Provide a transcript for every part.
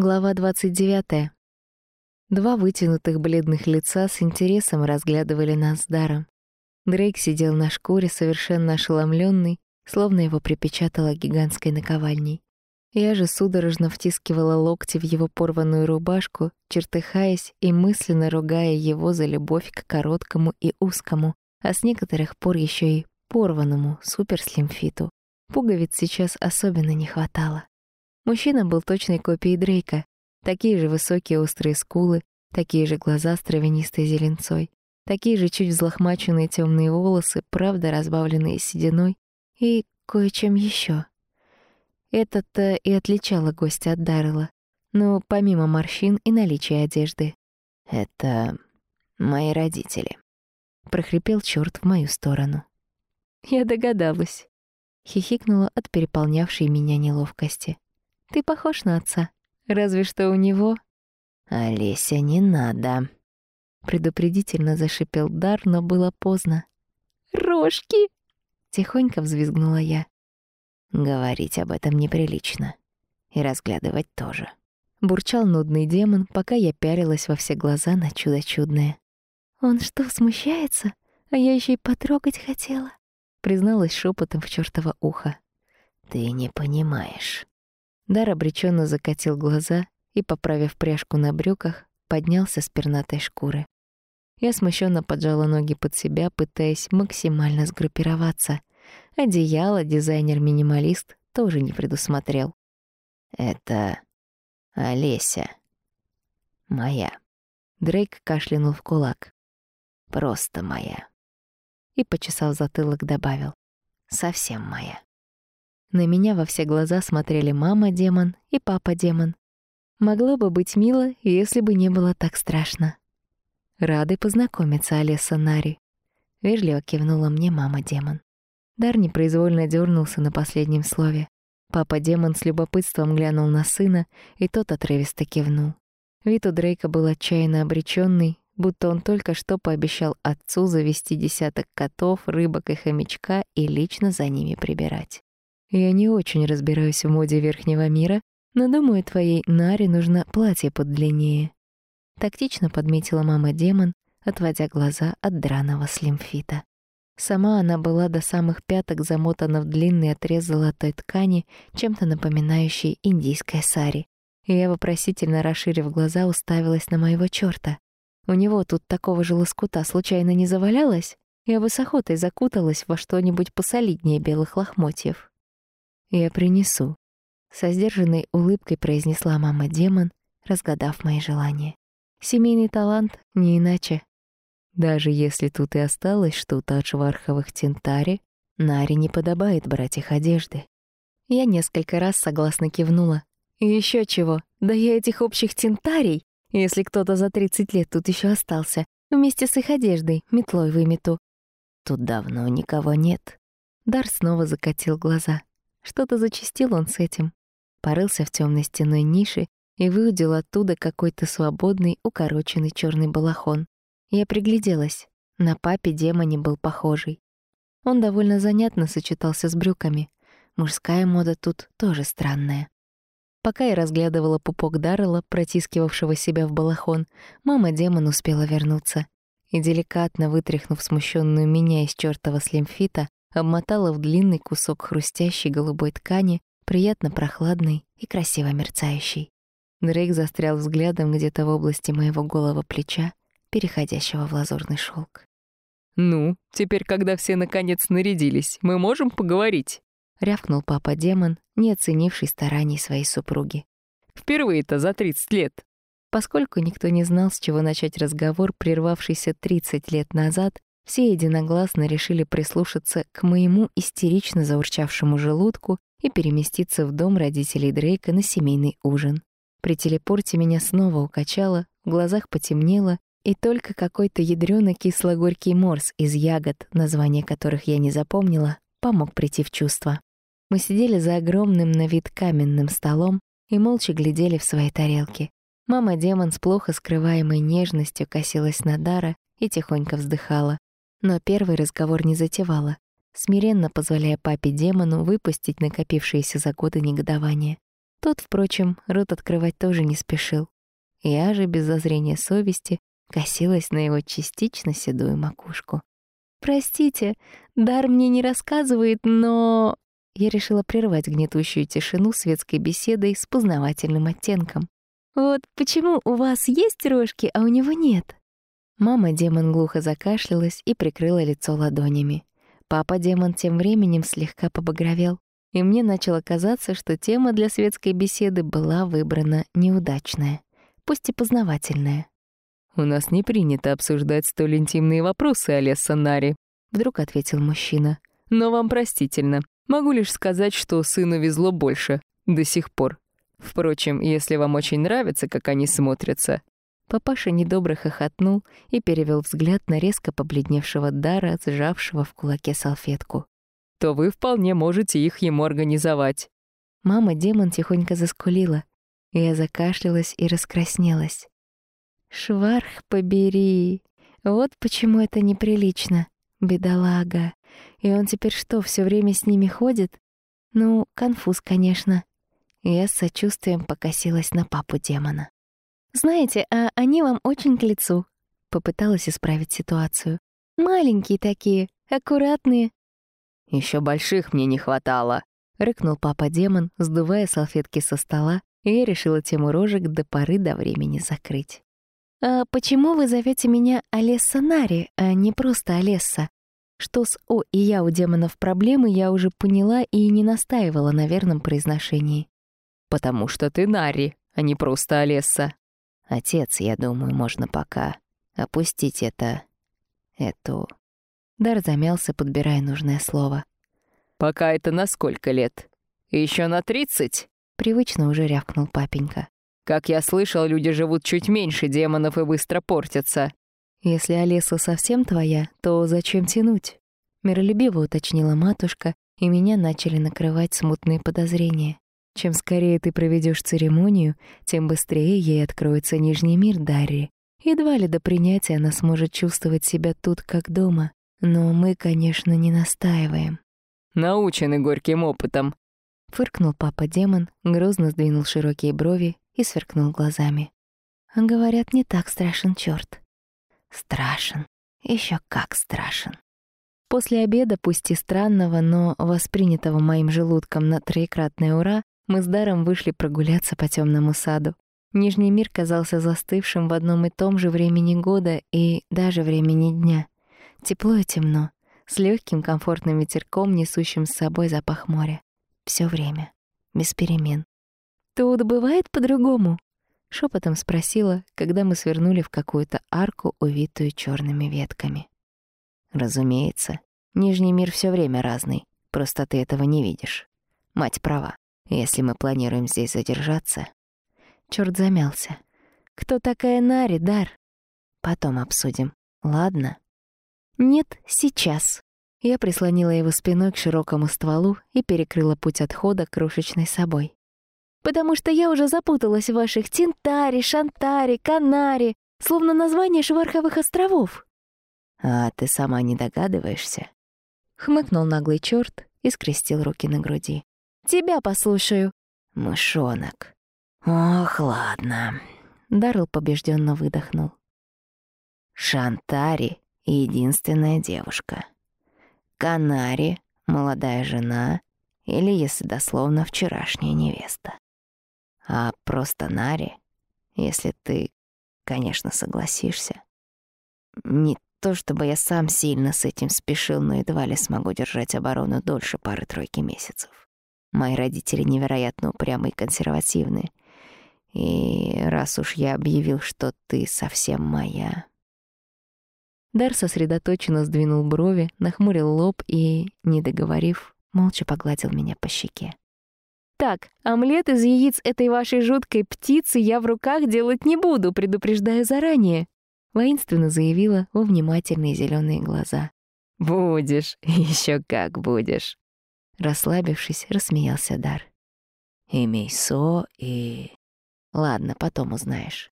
Глава 29. Два вытянутых бледных лица с интересом разглядывали нас с Даром. Дрейк сидел на шкуре, совершенно ошеломленный, словно его припечатало гигантской наковальней. Я же судорожно втискивала локти в его порванную рубашку, чертыхаясь и мысленно ругая его за любовь к короткому и узкому, а с некоторых пор еще и порванному суперслимфиту. Пуговиц сейчас особенно не хватало. Мужчина был точной копией Дрейка. Такие же высокие острые скулы, такие же глаза с травянистой зеленцой, такие же чуть взлохмаченные темные волосы, правда разбавленные сединой и кое-чем еще. Это-то и отличало гостя от Даррела. Ну, помимо морщин и наличия одежды. «Это мои родители», — прохрипел черт в мою сторону. Я догадалась. Хихикнула от переполнявшей меня неловкости. Ты похож на отца. Разве что у него...» «Олеся, не надо!» Предупредительно зашипел Дар, но было поздно. «Рожки!» — тихонько взвизгнула я. «Говорить об этом неприлично. И разглядывать тоже». Бурчал нудный демон, пока я пярилась во все глаза на чудо чудное. «Он что, смущается? А я еще и потрогать хотела», — призналась шепотом в чёртово ухо. «Ты не понимаешь». Дар обреченно закатил глаза и, поправив пряжку на брюках, поднялся с пернатой шкуры. Я смущенно поджала ноги под себя, пытаясь максимально сгруппироваться. Одеяло дизайнер-минималист тоже не предусмотрел. «Это Олеся. Моя». Дрейк кашлянул в кулак. «Просто моя». И, почесав затылок, добавил. «Совсем моя». На меня во все глаза смотрели мама-демон и папа-демон. Могло бы быть мило, если бы не было так страшно. «Рады познакомиться, Олеса Нари», — вежливо кивнула мне мама-демон. Дар непроизвольно дернулся на последнем слове. Папа-демон с любопытством глянул на сына, и тот отрывисто кивнул. Вид у Дрейка был отчаянно обреченный, будто он только что пообещал отцу завести десяток котов, рыбок и хомячка и лично за ними прибирать. Я не очень разбираюсь в моде верхнего мира, но думаю, твоей Наре нужно платье подлиннее. Тактично подметила мама-демон, отводя глаза от драного слимфита. Сама она была до самых пяток замотана в длинный отрез золотой ткани, чем-то напоминающий индийское сари. И я, вопросительно расширив глаза, уставилась на моего чёрта. У него тут такого же лоскута случайно не завалялось? Я бы с охотой закуталась во что-нибудь посолиднее белых лохмотьев. «Я принесу», — со сдержанной улыбкой произнесла мама-демон, разгадав мои желания. «Семейный талант, не иначе. Даже если тут и осталось что-то от шварховых тентари, Наре не подобает брать их одежды». Я несколько раз согласно кивнула. «И ещё чего? Да я этих общих тентарий, если кто-то за 30 лет тут ещё остался, вместе с их одеждой метлой вымету». «Тут давно никого нет». Дар снова закатил глаза. Что-то зачастил он с этим. Порылся в темной стеной ниши и выудил оттуда какой-то свободный, укороченный черный балахон. Я пригляделась. На папе демоне был похожий. Он довольно занятно сочетался с брюками. Мужская мода тут тоже странная. Пока я разглядывала пупок Даррела, протискивавшего себя в балахон, мама-демон успела вернуться. И деликатно вытряхнув смущенную меня из чёртова слимфита, обмотала в длинный кусок хрустящей голубой ткани, приятно прохладный и красиво мерцающий. Дрейк застрял взглядом где-то в области моего голого плеча, переходящего в лазурный шелк. «Ну, теперь, когда все наконец нарядились, мы можем поговорить?» — рявкнул папа-демон, не оценивший стараний своей супруги. «Впервые-то за 30 лет!» Поскольку никто не знал, с чего начать разговор, прервавшийся 30 лет назад, все единогласно решили прислушаться к моему истерично заурчавшему желудку и переместиться в дом родителей Дрейка на семейный ужин. При телепорте меня снова укачало, в глазах потемнело, и только какой-то ядрёно кисло-горький морс из ягод, название которых я не запомнила, помог прийти в чувство. Мы сидели за огромным на вид каменным столом и молча глядели в свои тарелки. Мама-демон с плохо скрываемой нежностью косилась на Дара и тихонько вздыхала. Но первый разговор не затевала, смиренно позволяя папе-демону выпустить накопившееся за годы негодование. Тот, впрочем, рот открывать тоже не спешил. Я же без зазрения совести косилась на его частично седую макушку. «Простите, Дар мне не рассказывает, но...» Я решила прервать гнетущую тишину светской беседой с познавательным оттенком. «Вот почему у вас есть рожки, а у него нет?» Мама-демон глухо закашлялась и прикрыла лицо ладонями. Папа-демон тем временем слегка побагровел, и мне начало казаться, что тема для светской беседы была выбрана неудачная, пусть и познавательная. «У нас не принято обсуждать столь интимные вопросы, Олеса Нари», — вдруг ответил мужчина. «Но вам простительно. Могу лишь сказать, что сыну везло больше. До сих пор. Впрочем, если вам очень нравится, как они смотрятся, Папаша недобро хохотнул и перевел взгляд на резко побледневшего Дара, сжавшего в кулаке салфетку. «То вы вполне можете их ему организовать». Мама-демон тихонько заскулила. Я закашлялась и раскраснелась. «Шварх побери! Вот почему это неприлично, бедолага. И он теперь что, все время с ними ходит? Ну, конфуз, конечно». Я с сочувствием покосилась на папу демона. «Знаете, а они вам очень к лицу», — попыталась исправить ситуацию. «Маленькие такие, аккуратные». Еще больших мне не хватало», — рыкнул папа-демон, сдувая салфетки со стола, и я решила тему рожек до поры до времени закрыть. «А почему вы зовете меня Олесса Нари, а не просто Олесса? Что с «о» и «я» у демонов проблемы, я уже поняла и не настаивала на верном произношении. «Потому что ты Нари, а не просто Олесса», Отец, я думаю, можно пока опустить это... эту...» Дар замялся, подбирая нужное слово. «Пока это на сколько лет? Еще на тридцать?» Привычно уже рявкнул папенька. «Как я слышал, люди живут чуть меньше демонов и быстро портятся». «Если Олеса совсем твоя, то зачем тянуть?» Миролюбиво уточнила матушка, и меня начали накрывать смутные подозрения. Чем скорее ты проведешь церемонию, тем быстрее ей откроется Нижний мир Дарри. Едва ли до принятия она сможет чувствовать себя тут как дома. Но мы, конечно, не настаиваем. «Научены горьким опытом», — фыркнул папа-демон, грозно сдвинул широкие брови и сверкнул глазами. «Говорят, не так страшен чёрт». «Страшен. Ещё как страшен». После обеда, пусть и странного, но воспринятого моим желудком на троекратное «Ура», мы с Даром вышли прогуляться по темному саду. Нижний мир казался застывшим в одном и том же времени года и даже времени дня. Тепло и темно, с легким комфортным ветерком, несущим с собой запах моря. Все время, без перемен. «Тут бывает по-другому?» — шепотом спросила, когда мы свернули в какую-то арку, увитую черными ветками. «Разумеется, Нижний мир все время разный, просто ты этого не видишь. Мать права. Если мы планируем здесь задержаться... Чёрт замялся. Кто такая Нари, Дар? Потом обсудим. Ладно? Нет, сейчас. Я прислонила его спиной к широкому стволу и перекрыла путь отхода крошечной собой. Потому что я уже запуталась в ваших Тинтаре, Шантаре, Канаре, словно название Шварховых островов. А ты сама не догадываешься? Хмыкнул наглый чёрт и скрестил руки на груди. Тебя послушаю». «Мышонок». «Ох, ладно». Даррелл побежденно выдохнул. «Шантари — единственная девушка. Канари — молодая жена или, если дословно, вчерашняя невеста. А просто Нари, если ты, конечно, согласишься. Не то чтобы я сам сильно с этим спешил, но едва ли смогу держать оборону дольше пары-тройки месяцев. Мои родители невероятно упрямые и консервативны. И раз уж я объявил, что ты совсем моя... Дар сосредоточенно сдвинул брови, нахмурил лоб и, не договорив, молча погладил меня по щеке. «Так, омлет из яиц этой вашей жуткой птицы я в руках делать не буду, предупреждаю заранее», воинственно заявила во внимательные зеленые глаза. «Будешь, еще как будешь», Расслабившись, рассмеялся Дар. И Мейсо, и... Ладно, потом узнаешь.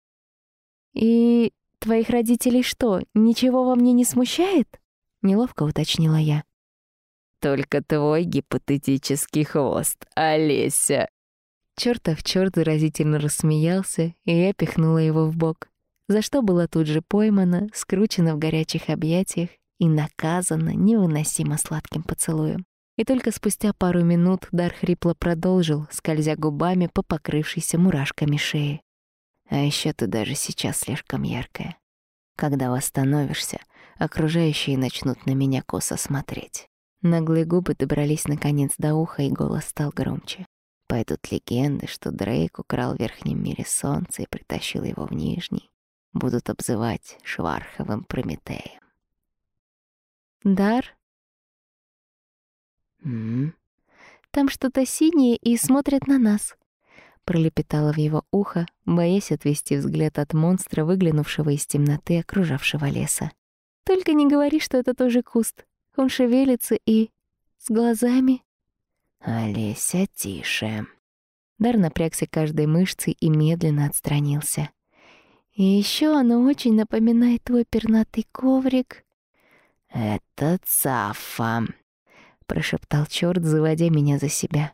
И твоих родителей что, ничего во мне не смущает? Неловко уточнила я. Только твой гипотетический хвост, Олеся. Чёртов чёрт заразительно рассмеялся, и я пихнула его в бок, за что была тут же поймана, скручена в горячих объятиях и наказана невыносимо сладким поцелуем. И только спустя пару минут Дар хрипло продолжил, скользя губами по покрывшейся мурашками шеи. А еще ты даже сейчас слишком яркая. Когда восстановишься, окружающие начнут на меня косо смотреть. Наглые губы добрались наконец до уха, и голос стал громче. Пойдут легенды, что Дрейк украл в верхнем мире солнце и притащил его в нижний. Будут обзывать Шварховым Прометеем. «Дар?» «М? Там что-то синее и смотрит на нас», — пролепетала в его ухо, боясь отвести взгляд от монстра, выглянувшего из темноты окружавшего леса. «Только не говори, что это тоже куст. Он шевелится и... с глазами...» «Олеся, тише». Дар напрягся каждой мышцей и медленно отстранился. «И еще оно очень напоминает твой пернатый коврик». «Это Цафа», прошептал чёрт, заводя меня за себя.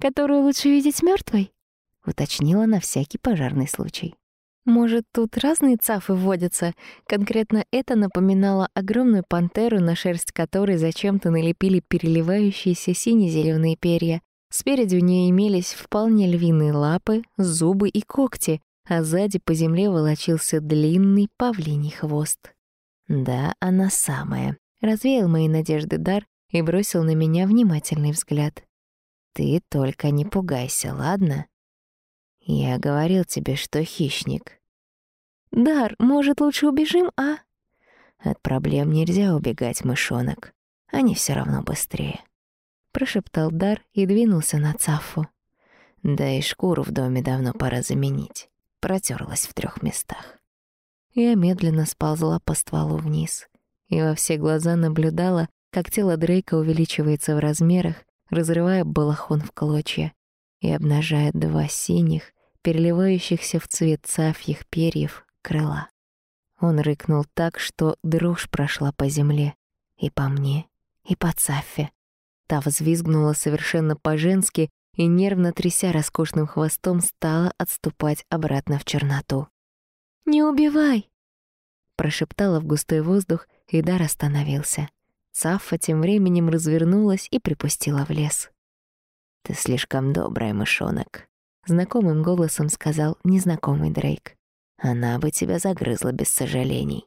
«Которую лучше видеть мёртвой?» — уточнила на всякий пожарный случай. Может, тут разные цафы вводятся? Конкретно это напоминало огромную пантеру, на шерсть которой зачем-то налепили переливающиеся сине-зелёные перья. Спереди у нее имелись вполне львиные лапы, зубы и когти, а сзади по земле волочился длинный павлиний хвост. «Да, она самая», — развеял мои надежды дар, и бросил на меня внимательный взгляд. «Ты только не пугайся, ладно? Я говорил тебе, что хищник». «Дар, может, лучше убежим, а?» «От проблем нельзя убегать, мышонок. Они все равно быстрее», — прошептал Дар и двинулся на Цафу. «Да и шкуру в доме давно пора заменить. Протерлась в трех местах». Я медленно сползла по стволу вниз и во все глаза наблюдала, как тело Дрейка увеличивается в размерах, разрывая балахон в клочья и обнажая два синих, переливающихся в цвет цафьих перьев, крыла. Он рыкнул так, что дрожь прошла по земле, и по мне, и по цафе. Та взвизгнула совершенно по-женски и, нервно тряся роскошным хвостом, стала отступать обратно в черноту. «Не убивай!» прошептала в густой воздух, и Дар остановился. Цаффа тем временем развернулась и припустила в лес. «Ты слишком добрая, мышонок», — знакомым голосом сказал незнакомый Дрейк. «Она бы тебя загрызла без сожалений».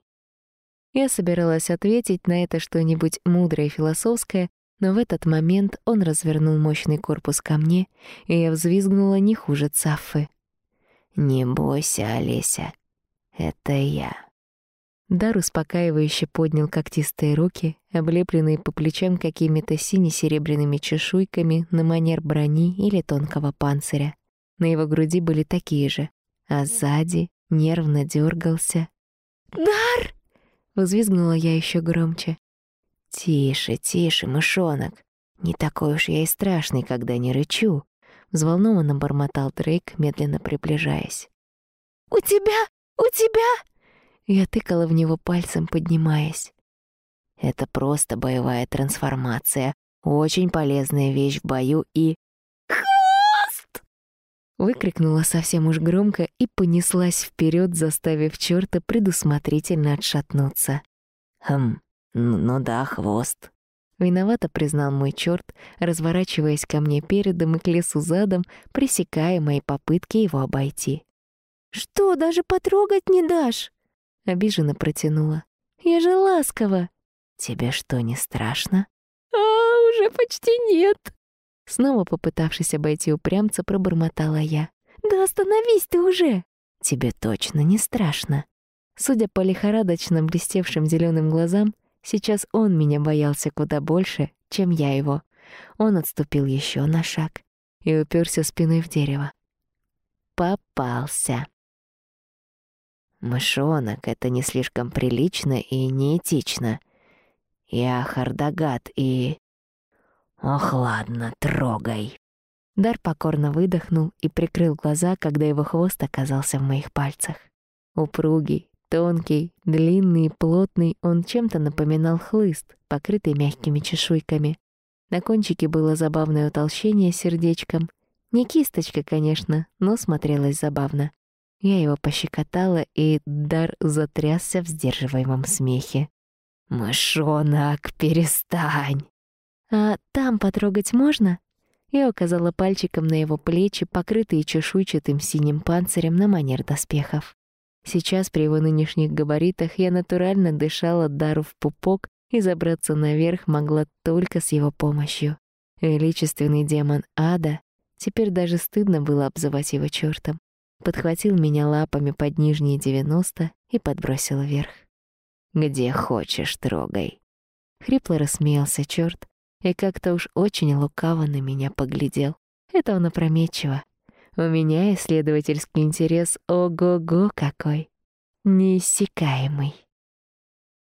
Я собиралась ответить на это что-нибудь мудрое и философское, но в этот момент он развернул мощный корпус ко мне, и я взвизгнула не хуже Цаффы. «Не бойся, Олеся, это я». Дар успокаивающе поднял когтистые руки, облепленные по плечам какими-то сине-серебряными чешуйками на манер брони или тонкого панциря. На его груди были такие же, а сзади нервно дергался. «Дар!» — взвизгнула я еще громче. «Тише, тише, мышонок. Не такой уж я и страшный, когда не рычу», — взволнованно бормотал Дрейк, медленно приближаясь. «У тебя! У тебя!» Я тыкала в него пальцем, поднимаясь. Это просто боевая трансформация. Очень полезная вещь в бою и... «Хвост!» Выкрикнула совсем уж громко и понеслась вперед, заставив чёрта предусмотрительно отшатнуться. «Хм, ну да, хвост», Виновато признал мой чёрт, разворачиваясь ко мне передом и к лесу задом, пресекая мои попытки его обойти. «Что, даже потрогать не дашь?» Обиженно протянула. «Я же ласково!» «Тебе что, не страшно?» «А, уже почти нет!» Снова попытавшись обойти упрямца, пробормотала я. «Да остановись ты уже!» «Тебе точно не страшно?» Судя по лихорадочно блестевшим зеленым глазам, сейчас он меня боялся куда больше, чем я его. Он отступил еще на шаг и уперся спиной в дерево. Попался. Мышонок — это не слишком прилично и неэтично. Я Хардагат и... Ох, ладно, трогай. Дар покорно выдохнул и прикрыл глаза, когда его хвост оказался в моих пальцах. Упругий, тонкий, длинный и плотный, он чем-то напоминал хлыст, покрытый мягкими чешуйками. На кончике было забавное утолщение сердечком. Не кисточка, конечно, но смотрелась забавно. Я его пощекотала, и Дар затрясся в сдерживаемом смехе. «Мышонок, перестань!» «А там потрогать можно?» Я указала пальчиком на его плечи, покрытые чешуйчатым синим панцирем на манер доспехов. Сейчас при его нынешних габаритах я натурально дышала Дару в пупок и забраться наверх могла только с его помощью. Величественный демон ада, теперь даже стыдно было обзывать его чёртом, подхватил меня лапами под нижние девяносто и подбросил вверх. «Где хочешь, трогай». Хрипло рассмеялся чёрт и как-то уж очень лукаво на меня поглядел. Это он опрометчиво. У меня исследовательский интерес ого-го какой. Неиссякаемый.